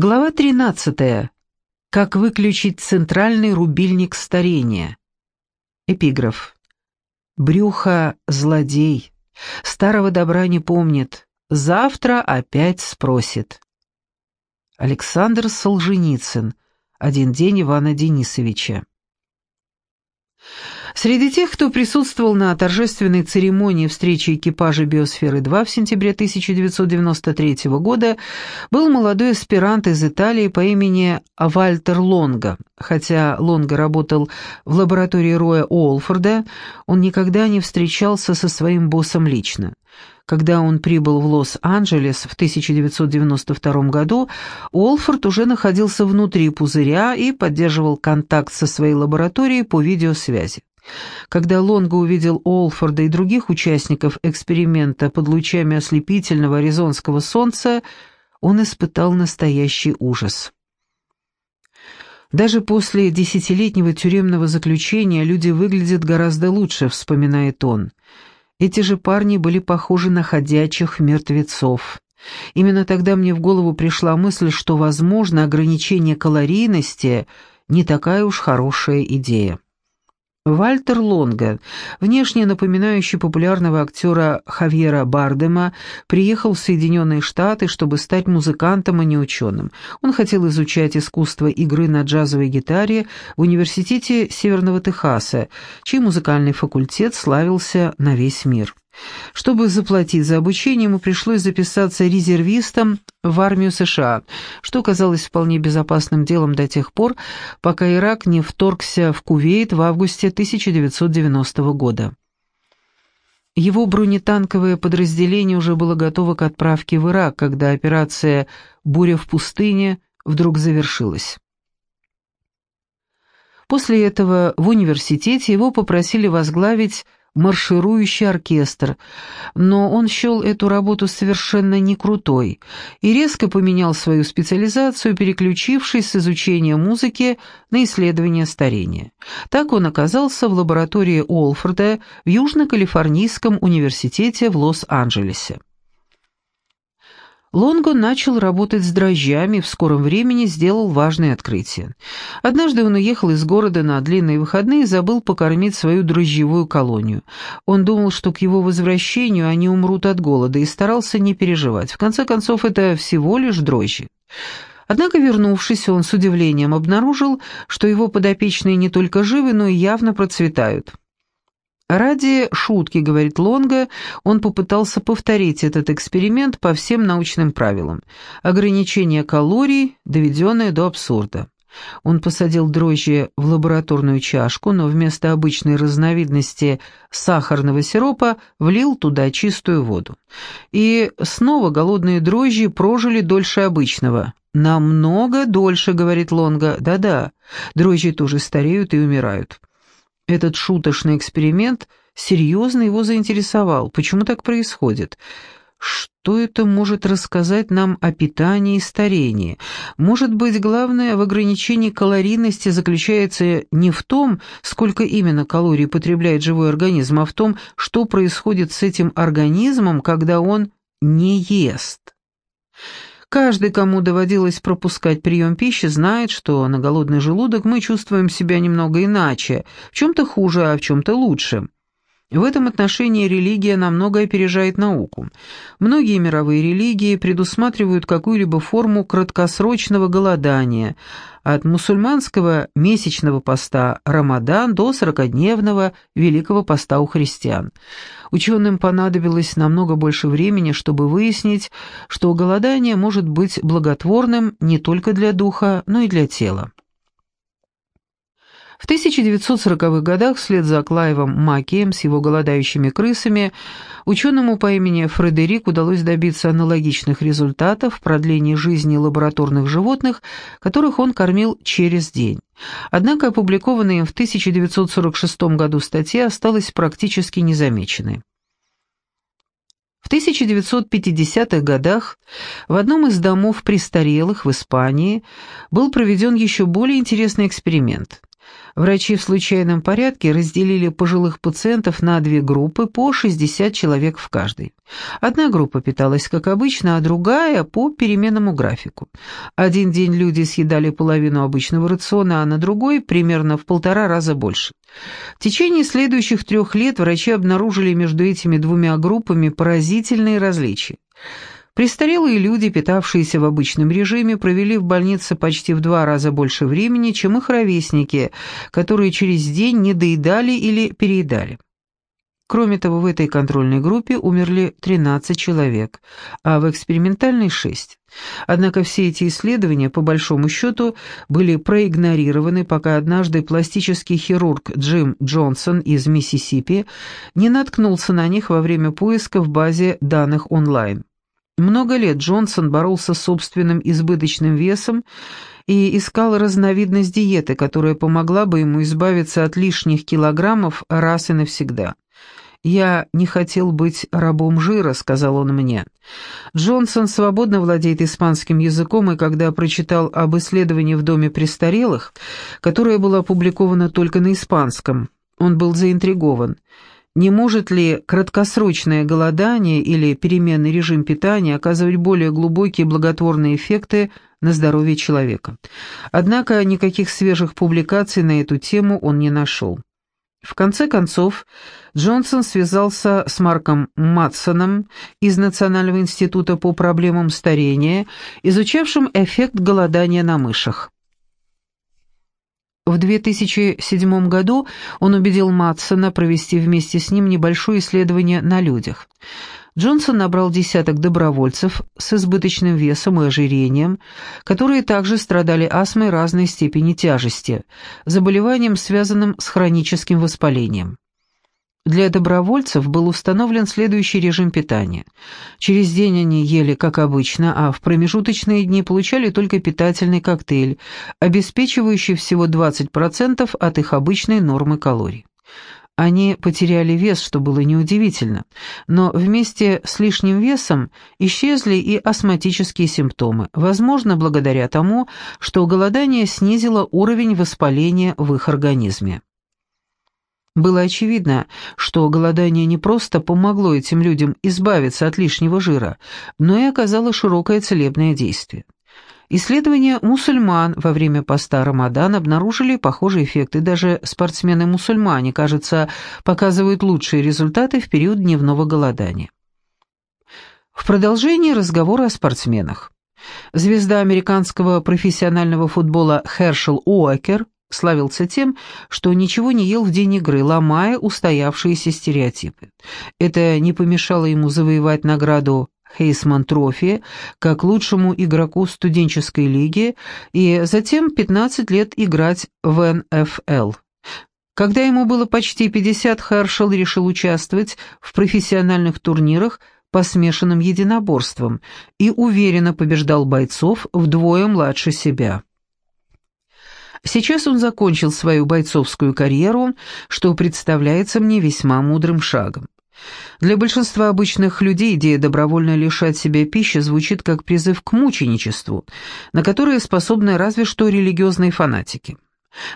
Глава 13. Как выключить центральный рубильник старения. Эпиграф. Брюхо — злодей. Старого добра не помнит. Завтра опять спросит. Александр Солженицын. Один день Ивана Денисовича. Среди тех, кто присутствовал на торжественной церемонии встречи экипажа «Биосферы-2» в сентябре 1993 года, был молодой аспирант из Италии по имени Вальтер Лонга. Хотя Лонга работал в лаборатории Роя Уолфорда, он никогда не встречался со своим боссом лично. Когда он прибыл в Лос-Анджелес в 1992 году, Уолфорд уже находился внутри пузыря и поддерживал контакт со своей лабораторией по видеосвязи. Когда Лонго увидел Олфорда и других участников эксперимента под лучами ослепительного аризонского солнца, он испытал настоящий ужас. Даже после десятилетнего тюремного заключения люди выглядят гораздо лучше, вспоминает он. Эти же парни были похожи на ходячих мертвецов. Именно тогда мне в голову пришла мысль, что, возможно, ограничение калорийности не такая уж хорошая идея. Вальтер Лонга, внешне напоминающий популярного актера Хавьера Бардема, приехал в Соединенные Штаты, чтобы стать музыкантом, а не ученым. Он хотел изучать искусство игры на джазовой гитаре в Университете Северного Техаса, чей музыкальный факультет славился на весь мир. Чтобы заплатить за обучение, ему пришлось записаться резервистом в армию США, что казалось вполне безопасным делом до тех пор, пока Ирак не вторгся в Кувейт в августе 1990 года. Его бронетанковое подразделение уже было готово к отправке в Ирак, когда операция «Буря в пустыне» вдруг завершилась. После этого в университете его попросили возглавить марширующий оркестр, но он счел эту работу совершенно не крутой и резко поменял свою специализацию, переключившись с изучения музыки на исследование старения. Так он оказался в лаборатории Олфорда в Южно-Калифорнийском университете в Лос-Анджелесе. Лонго начал работать с дрожжами и в скором времени сделал важное открытие. Однажды он уехал из города на длинные выходные и забыл покормить свою дрожжевую колонию. Он думал, что к его возвращению они умрут от голода, и старался не переживать. В конце концов, это всего лишь дрожжи. Однако, вернувшись, он с удивлением обнаружил, что его подопечные не только живы, но и явно процветают. Ради шутки, говорит Лонга, он попытался повторить этот эксперимент по всем научным правилам. Ограничение калорий, доведенное до абсурда. Он посадил дрожжи в лабораторную чашку, но вместо обычной разновидности сахарного сиропа влил туда чистую воду. И снова голодные дрожжи прожили дольше обычного. «Намного дольше», — говорит Лонга. «Да-да, дрожжи тоже стареют и умирают». Этот шуточный эксперимент серьезно его заинтересовал. Почему так происходит? Что это может рассказать нам о питании и старении? Может быть, главное в ограничении калорийности заключается не в том, сколько именно калорий потребляет живой организм, а в том, что происходит с этим организмом, когда он не ест. Каждый, кому доводилось пропускать прием пищи, знает, что на голодный желудок мы чувствуем себя немного иначе, в чем-то хуже, а в чем-то лучше. В этом отношении религия намного опережает науку. Многие мировые религии предусматривают какую-либо форму краткосрочного голодания, от мусульманского месячного поста Рамадан до сорокодневного Великого поста у христиан. Ученым понадобилось намного больше времени, чтобы выяснить, что голодание может быть благотворным не только для духа, но и для тела. В 1940-х годах вслед за Клайвом Макием с его голодающими крысами ученому по имени Фредерик удалось добиться аналогичных результатов в продлении жизни лабораторных животных, которых он кормил через день. Однако опубликованная им в 1946 году статья осталась практически незамеченной. В 1950-х годах в одном из домов престарелых в Испании был проведен еще более интересный эксперимент – Врачи в случайном порядке разделили пожилых пациентов на две группы по 60 человек в каждой. Одна группа питалась как обычно, а другая – по переменному графику. Один день люди съедали половину обычного рациона, а на другой – примерно в полтора раза больше. В течение следующих трех лет врачи обнаружили между этими двумя группами поразительные различия. Престарелые люди, питавшиеся в обычном режиме, провели в больнице почти в два раза больше времени, чем их ровесники, которые через день не доедали или переедали. Кроме того, в этой контрольной группе умерли 13 человек, а в экспериментальной – 6. Однако все эти исследования, по большому счету, были проигнорированы, пока однажды пластический хирург Джим Джонсон из Миссисипи не наткнулся на них во время поиска в базе данных онлайн. Много лет Джонсон боролся с собственным избыточным весом и искал разновидность диеты, которая помогла бы ему избавиться от лишних килограммов раз и навсегда. «Я не хотел быть рабом жира», — сказал он мне. Джонсон свободно владеет испанским языком, и когда прочитал об исследовании в Доме престарелых, которое было опубликовано только на испанском, он был заинтригован — не может ли краткосрочное голодание или переменный режим питания оказывать более глубокие благотворные эффекты на здоровье человека? Однако никаких свежих публикаций на эту тему он не нашел. В конце концов, Джонсон связался с Марком Матсоном из Национального института по проблемам старения, изучавшим эффект голодания на мышах. В 2007 году он убедил Матсона провести вместе с ним небольшое исследование на людях. Джонсон набрал десяток добровольцев с избыточным весом и ожирением, которые также страдали астмой разной степени тяжести, заболеванием, связанным с хроническим воспалением. Для добровольцев был установлен следующий режим питания. Через день они ели, как обычно, а в промежуточные дни получали только питательный коктейль, обеспечивающий всего 20% от их обычной нормы калорий. Они потеряли вес, что было неудивительно, но вместе с лишним весом исчезли и астматические симптомы, возможно, благодаря тому, что голодание снизило уровень воспаления в их организме. Было очевидно, что голодание не просто помогло этим людям избавиться от лишнего жира, но и оказало широкое целебное действие. Исследования мусульман во время поста Рамадан обнаружили похожие эффекты. Даже спортсмены-мусульмане, кажется, показывают лучшие результаты в период дневного голодания. В продолжении разговора о спортсменах. Звезда американского профессионального футбола Хершел Уокер – славился тем, что ничего не ел в день игры, ломая устоявшиеся стереотипы. Это не помешало ему завоевать награду Хейсман Трофи как лучшему игроку студенческой лиги и затем 15 лет играть в НФЛ. Когда ему было почти 50, Хершел решил участвовать в профессиональных турнирах по смешанным единоборствам и уверенно побеждал бойцов вдвое младше себя. Сейчас он закончил свою бойцовскую карьеру, что представляется мне весьма мудрым шагом. Для большинства обычных людей идея добровольно лишать себя пищи звучит как призыв к мученичеству, на которое способны разве что религиозные фанатики.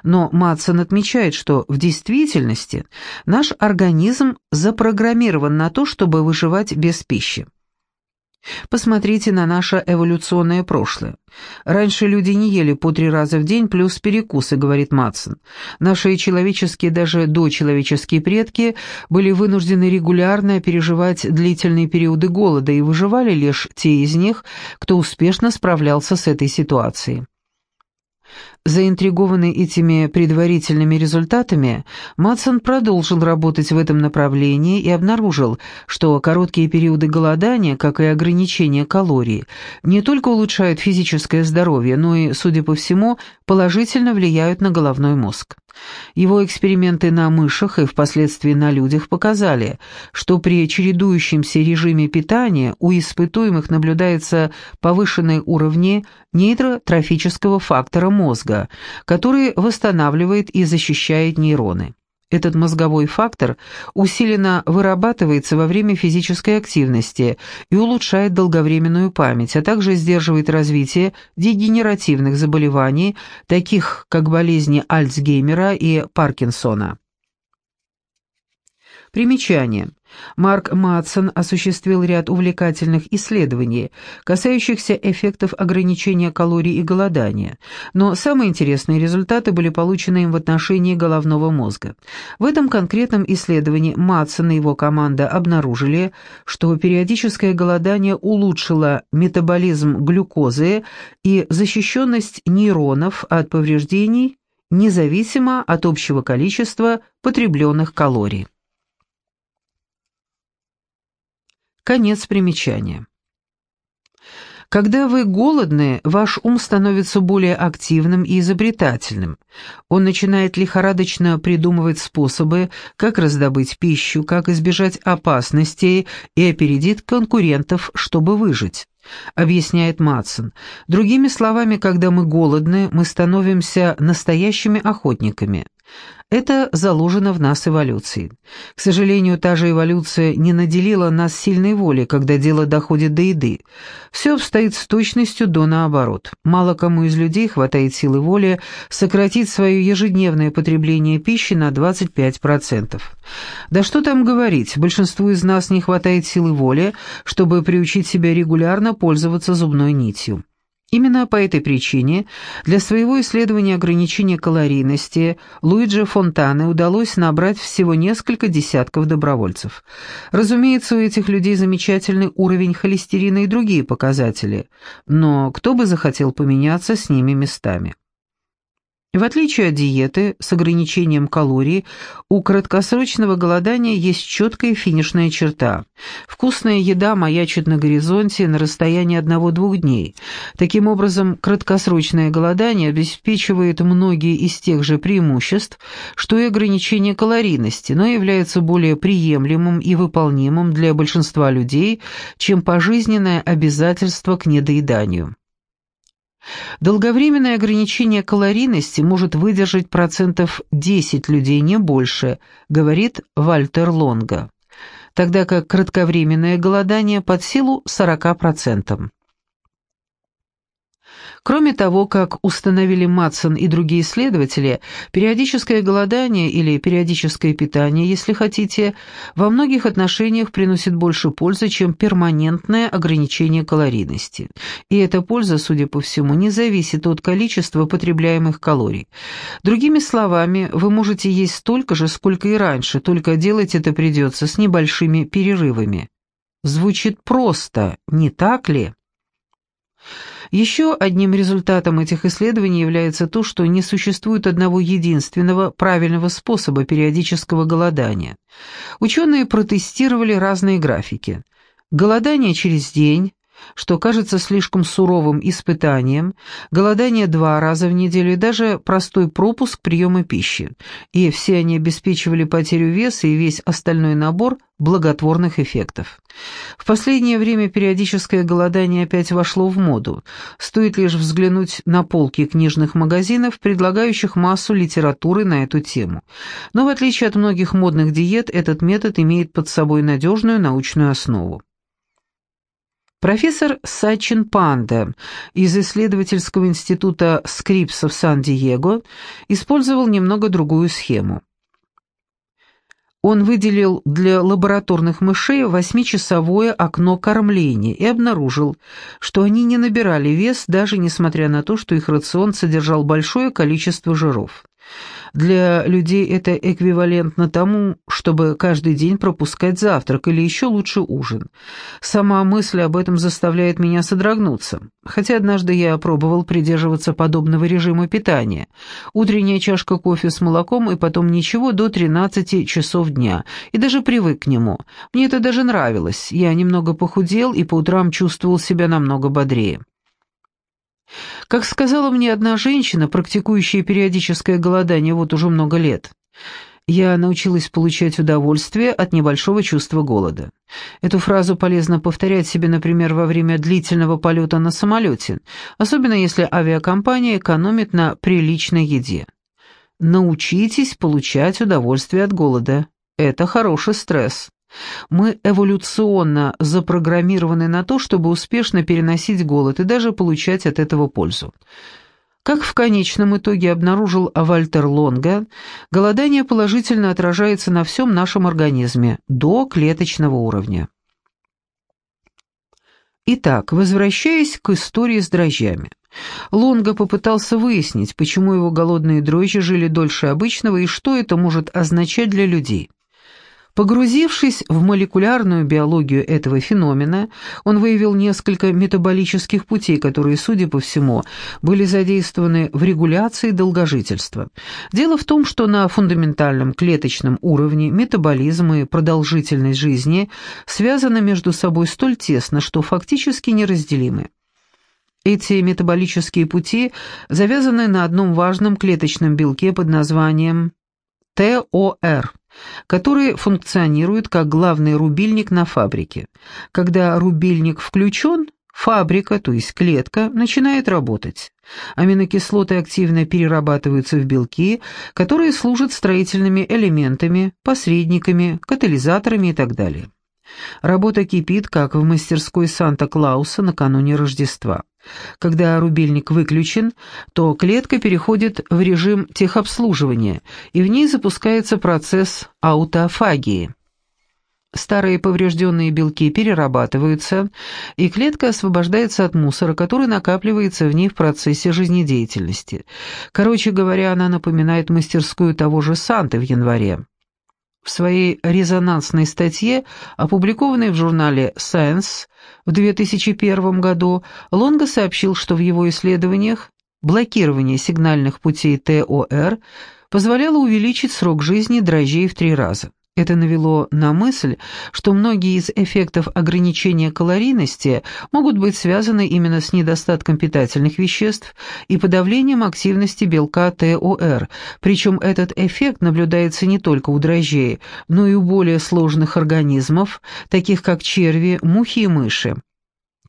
Но Матсон отмечает, что в действительности наш организм запрограммирован на то, чтобы выживать без пищи. Посмотрите на наше эволюционное прошлое. Раньше люди не ели по три раза в день плюс перекусы, говорит Матсон. Наши человеческие, даже дочеловеческие предки были вынуждены регулярно переживать длительные периоды голода и выживали лишь те из них, кто успешно справлялся с этой ситуацией. Заинтригованный этими предварительными результатами, Матсон продолжил работать в этом направлении и обнаружил, что короткие периоды голодания, как и ограничение калорий, не только улучшают физическое здоровье, но и, судя по всему, положительно влияют на головной мозг. Его эксперименты на мышах и впоследствии на людях показали, что при чередующемся режиме питания у испытуемых наблюдаются повышенные уровни нейротрофического фактора мозга, который восстанавливает и защищает нейроны. Этот мозговой фактор усиленно вырабатывается во время физической активности и улучшает долговременную память, а также сдерживает развитие дегенеративных заболеваний, таких как болезни Альцгеймера и Паркинсона. Примечание. Марк Матсон осуществил ряд увлекательных исследований, касающихся эффектов ограничения калорий и голодания, но самые интересные результаты были получены им в отношении головного мозга. В этом конкретном исследовании Матсон и его команда обнаружили, что периодическое голодание улучшило метаболизм глюкозы и защищенность нейронов от повреждений независимо от общего количества потребленных калорий. Конец примечания. Когда вы голодны, ваш ум становится более активным и изобретательным. Он начинает лихорадочно придумывать способы, как раздобыть пищу, как избежать опасностей и опередит конкурентов, чтобы выжить. Объясняет Матсон. Другими словами, когда мы голодны, мы становимся настоящими охотниками. Это заложено в нас эволюцией. К сожалению, та же эволюция не наделила нас сильной волей, когда дело доходит до еды. Все обстоит с точностью до наоборот. Мало кому из людей хватает силы воли сократить свое ежедневное потребление пищи на 25%. Да что там говорить, большинству из нас не хватает силы воли, чтобы приучить себя регулярно пользоваться зубной нитью. Именно по этой причине для своего исследования ограничения калорийности Луиджи Фонтане удалось набрать всего несколько десятков добровольцев. Разумеется, у этих людей замечательный уровень холестерина и другие показатели, но кто бы захотел поменяться с ними местами? В отличие от диеты с ограничением калорий, у краткосрочного голодания есть четкая финишная черта. Вкусная еда маячит на горизонте на расстоянии одного-двух дней. Таким образом, краткосрочное голодание обеспечивает многие из тех же преимуществ, что и ограничение калорийности, но является более приемлемым и выполнимым для большинства людей, чем пожизненное обязательство к недоеданию. Долговременное ограничение калорийности может выдержать процентов 10 людей, не больше, говорит Вальтер Лонга, тогда как кратковременное голодание под силу 40%. Кроме того, как установили Матсон и другие исследователи, периодическое голодание или периодическое питание, если хотите, во многих отношениях приносит больше пользы, чем перманентное ограничение калорийности. И эта польза, судя по всему, не зависит от количества потребляемых калорий. Другими словами, вы можете есть столько же, сколько и раньше, только делать это придется с небольшими перерывами. Звучит просто, не так ли? Еще одним результатом этих исследований является то, что не существует одного единственного правильного способа периодического голодания. Ученые протестировали разные графики. Голодание через день, что кажется слишком суровым испытанием, голодание два раза в неделю и даже простой пропуск приема пищи. И все они обеспечивали потерю веса и весь остальной набор благотворных эффектов. В последнее время периодическое голодание опять вошло в моду. Стоит лишь взглянуть на полки книжных магазинов, предлагающих массу литературы на эту тему. Но в отличие от многих модных диет, этот метод имеет под собой надежную научную основу. Профессор Сачин Панда из исследовательского института Скрипса в Сан-Диего использовал немного другую схему. Он выделил для лабораторных мышей восьмичасовое окно кормления и обнаружил, что они не набирали вес, даже несмотря на то, что их рацион содержал большое количество жиров. Для людей это эквивалентно тому, чтобы каждый день пропускать завтрак или еще лучше ужин. Сама мысль об этом заставляет меня содрогнуться. Хотя однажды я пробовал придерживаться подобного режима питания. Утренняя чашка кофе с молоком и потом ничего до 13 часов дня. И даже привык к нему. Мне это даже нравилось. Я немного похудел и по утрам чувствовал себя намного бодрее. Как сказала мне одна женщина, практикующая периодическое голодание вот уже много лет, я научилась получать удовольствие от небольшого чувства голода. Эту фразу полезно повторять себе, например, во время длительного полета на самолете, особенно если авиакомпания экономит на приличной еде. Научитесь получать удовольствие от голода. Это хороший стресс. Мы эволюционно запрограммированы на то, чтобы успешно переносить голод и даже получать от этого пользу. Как в конечном итоге обнаружил Вальтер Лонга, голодание положительно отражается на всем нашем организме, до клеточного уровня. Итак, возвращаясь к истории с дрожжами. Лонга попытался выяснить, почему его голодные дрожжи жили дольше обычного и что это может означать для людей. Погрузившись в молекулярную биологию этого феномена, он выявил несколько метаболических путей, которые, судя по всему, были задействованы в регуляции долгожительства. Дело в том, что на фундаментальном клеточном уровне метаболизм и продолжительность жизни связаны между собой столь тесно, что фактически неразделимы. Эти метаболические пути завязаны на одном важном клеточном белке под названием ТОР, который функционирует как главный рубильник на фабрике. Когда рубильник включен, фабрика, то есть клетка, начинает работать. Аминокислоты активно перерабатываются в белки, которые служат строительными элементами, посредниками, катализаторами и так далее. Работа кипит, как в мастерской Санта-Клауса накануне Рождества. Когда рубильник выключен, то клетка переходит в режим техобслуживания, и в ней запускается процесс аутофагии. Старые поврежденные белки перерабатываются, и клетка освобождается от мусора, который накапливается в ней в процессе жизнедеятельности. Короче говоря, она напоминает мастерскую того же Санты в январе. В своей резонансной статье, опубликованной в журнале Science в 2001 году, Лонго сообщил, что в его исследованиях блокирование сигнальных путей ТОР позволяло увеличить срок жизни дрожжей в три раза. Это навело на мысль, что многие из эффектов ограничения калорийности могут быть связаны именно с недостатком питательных веществ и подавлением активности белка ТОР, причем этот эффект наблюдается не только у дрожжей, но и у более сложных организмов, таких как черви, мухи и мыши.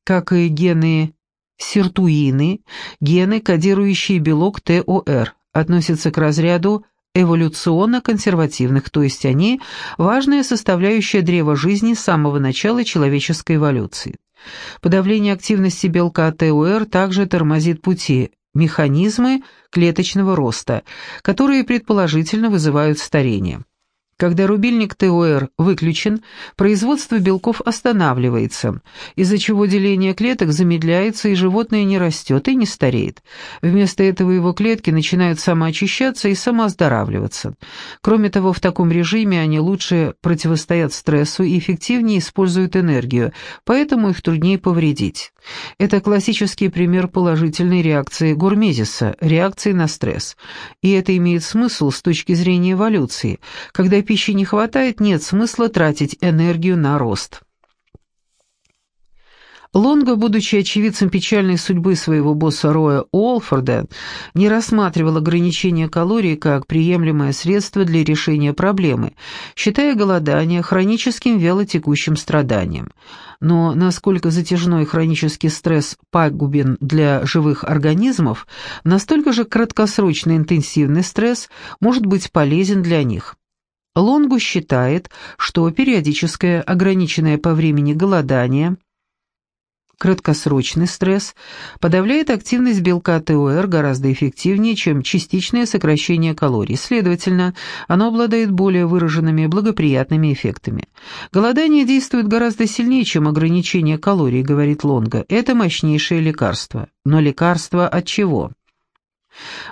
Как и гены сиртуины, гены, кодирующие белок ТОР, относятся к разряду эволюционно-консервативных, то есть они – важная составляющая древа жизни с самого начала человеческой эволюции. Подавление активности белка ТОР также тормозит пути, механизмы клеточного роста, которые предположительно вызывают старение. Когда рубильник ТОР выключен, производство белков останавливается, из-за чего деление клеток замедляется и животное не растет и не стареет. Вместо этого его клетки начинают самоочищаться и самооздоравливаться. Кроме того, в таком режиме они лучше противостоят стрессу и эффективнее используют энергию, поэтому их труднее повредить. Это классический пример положительной реакции гурмезиса, реакции на стресс. И это имеет смысл с точки зрения эволюции, когда пищи не хватает, нет смысла тратить энергию на рост. Лонго, будучи очевидцем печальной судьбы своего босса Роя Уолфорда, не рассматривал ограничение калорий как приемлемое средство для решения проблемы, считая голодание хроническим вялотекущим страданием. Но насколько затяжной хронический стресс пагубен для живых организмов, настолько же краткосрочный интенсивный стресс может быть полезен для них. Лонгу считает, что периодическое ограниченное по времени голодание, краткосрочный стресс, подавляет активность белка ТОР гораздо эффективнее, чем частичное сокращение калорий. Следовательно, оно обладает более выраженными благоприятными эффектами. Голодание действует гораздо сильнее, чем ограничение калорий, говорит Лонга. Это мощнейшее лекарство. Но лекарство от чего?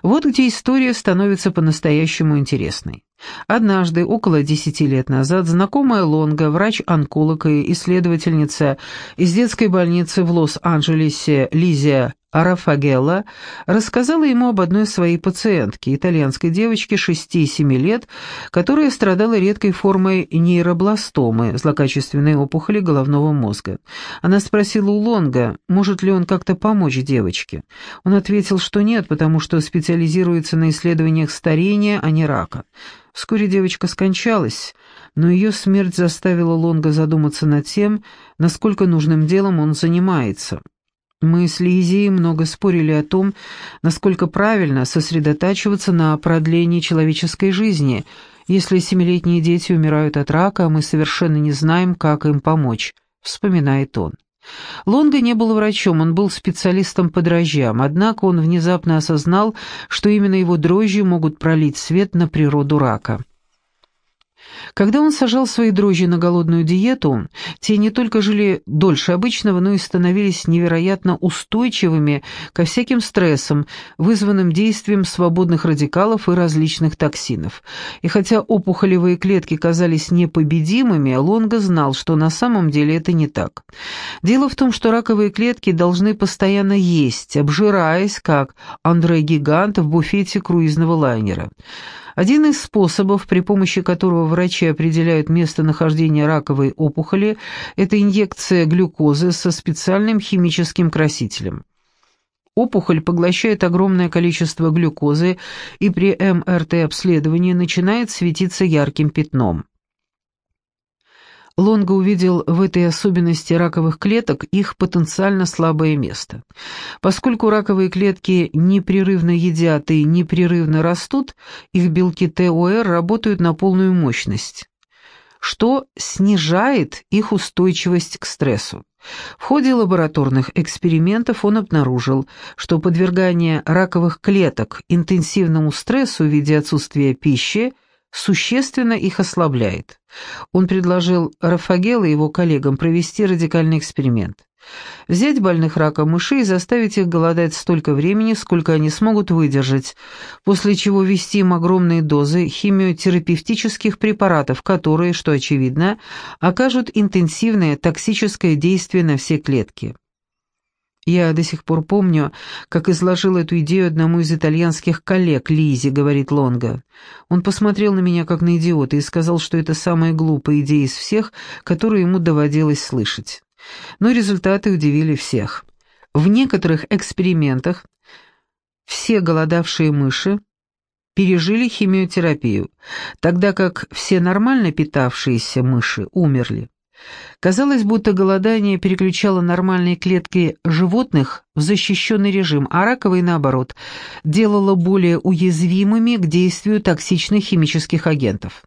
Вот где история становится по-настоящему интересной. Однажды, около десяти лет назад, знакомая Лонга, врач-онколог и исследовательница из детской больницы в Лос-Анджелесе Лизия Арафагелла рассказала ему об одной своей пациентке, итальянской девочке 6-7 лет, которая страдала редкой формой нейробластомы, злокачественной опухоли головного мозга. Она спросила у Лонга, может ли он как-то помочь девочке. Он ответил, что нет, потому что специализируется на исследованиях старения, а не рака. Вскоре девочка скончалась, но ее смерть заставила Лонга задуматься над тем, насколько нужным делом он занимается. Мы с Лизией много спорили о том, насколько правильно сосредотачиваться на продлении человеческой жизни, если семилетние дети умирают от рака, а мы совершенно не знаем, как им помочь, вспоминает он. Лонго не был врачом, он был специалистом по дрожжам, однако он внезапно осознал, что именно его дрожжи могут пролить свет на природу рака. Когда он сажал свои дрожжи на голодную диету, те не только жили дольше обычного, но и становились невероятно устойчивыми ко всяким стрессам, вызванным действием свободных радикалов и различных токсинов. И хотя опухолевые клетки казались непобедимыми, Лонго знал, что на самом деле это не так. Дело в том, что раковые клетки должны постоянно есть, обжираясь, как Андре Гигант в буфете круизного лайнера. Один из способов, при помощи которого врачи определяют местонахождение раковой опухоли, это инъекция глюкозы со специальным химическим красителем. Опухоль поглощает огромное количество глюкозы и при МРТ-обследовании начинает светиться ярким пятном. Лонго увидел в этой особенности раковых клеток их потенциально слабое место. Поскольку раковые клетки непрерывно едят и непрерывно растут, их белки ТОР работают на полную мощность, что снижает их устойчивость к стрессу. В ходе лабораторных экспериментов он обнаружил, что подвергание раковых клеток интенсивному стрессу в виде отсутствия пищи существенно их ослабляет. Он предложил Рафагел и его коллегам провести радикальный эксперимент. Взять больных раком мышей и заставить их голодать столько времени, сколько они смогут выдержать, после чего ввести им огромные дозы химиотерапевтических препаратов, которые, что очевидно, окажут интенсивное токсическое действие на все клетки. «Я до сих пор помню, как изложил эту идею одному из итальянских коллег, Лизе», — говорит Лонго. Он посмотрел на меня как на идиота и сказал, что это самая глупая идея из всех, которую ему доводилось слышать. Но результаты удивили всех. В некоторых экспериментах все голодавшие мыши пережили химиотерапию, тогда как все нормально питавшиеся мыши умерли. Казалось, будто голодание переключало нормальные клетки животных в защищенный режим, а раковые, наоборот, делало более уязвимыми к действию токсичных химических агентов.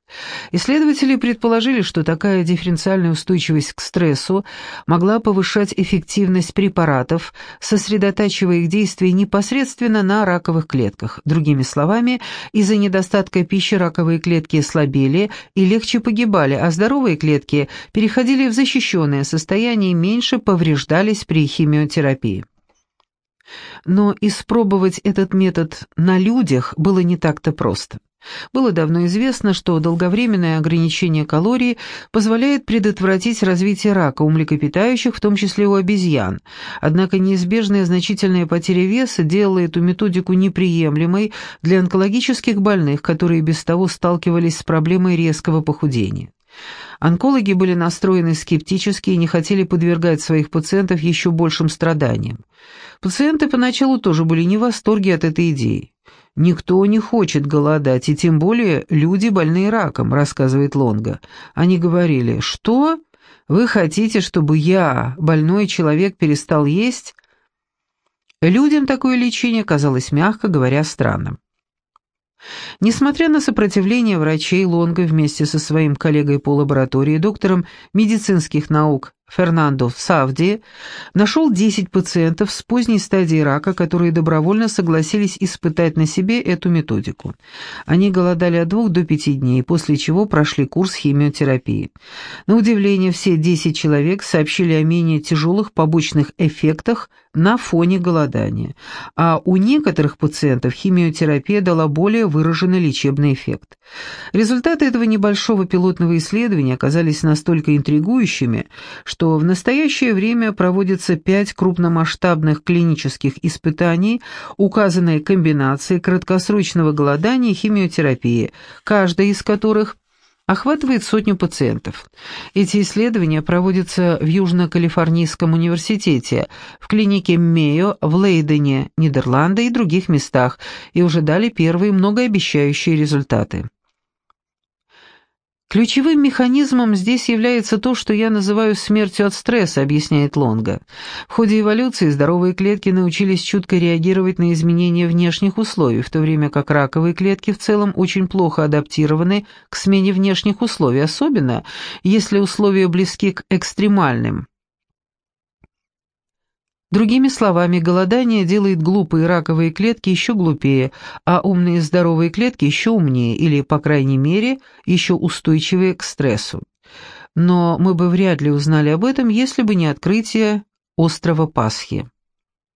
Исследователи предположили, что такая дифференциальная устойчивость к стрессу могла повышать эффективность препаратов, сосредотачивая их действие непосредственно на раковых клетках. Другими словами, из-за недостатка пищи раковые клетки слабели и легче погибали, а здоровые клетки переходили в защищенное состояние и меньше повреждались при химиотерапии. Но испробовать этот метод на людях было не так-то просто. Было давно известно, что долговременное ограничение калорий позволяет предотвратить развитие рака у млекопитающих, в том числе у обезьян. Однако неизбежная значительная потеря веса делала эту методику неприемлемой для онкологических больных, которые без того сталкивались с проблемой резкого похудения. Онкологи были настроены скептически и не хотели подвергать своих пациентов еще большим страданиям. Пациенты поначалу тоже были не в восторге от этой идеи. «Никто не хочет голодать, и тем более люди, больные раком», — рассказывает Лонга. Они говорили, «Что? Вы хотите, чтобы я, больной человек, перестал есть?» Людям такое лечение казалось, мягко говоря, странным. Несмотря на сопротивление врачей, Лонго вместе со своим коллегой по лаборатории, доктором медицинских наук Фернандо Савди, нашел 10 пациентов с поздней стадией рака, которые добровольно согласились испытать на себе эту методику. Они голодали от 2 до 5 дней, после чего прошли курс химиотерапии. На удивление, все 10 человек сообщили о менее тяжелых побочных эффектах на фоне голодания, а у некоторых пациентов химиотерапия дала более выраженный лечебный эффект. Результаты этого небольшого пилотного исследования оказались настолько интригующими, что в настоящее время проводится пять крупномасштабных клинических испытаний указанной комбинации краткосрочного голодания и химиотерапии, каждая из которых охватывает сотню пациентов. Эти исследования проводятся в Южно-Калифорнийском университете, в клинике Мейо, в Лейдене, Нидерланды и других местах, и уже дали первые многообещающие результаты. Ключевым механизмом здесь является то, что я называю смертью от стресса, объясняет Лонга. В ходе эволюции здоровые клетки научились чутко реагировать на изменения внешних условий, в то время как раковые клетки в целом очень плохо адаптированы к смене внешних условий, особенно если условия близки к экстремальным. Другими словами, голодание делает глупые раковые клетки еще глупее, а умные здоровые клетки еще умнее или, по крайней мере, еще устойчивее к стрессу. Но мы бы вряд ли узнали об этом, если бы не открытие острова Пасхи.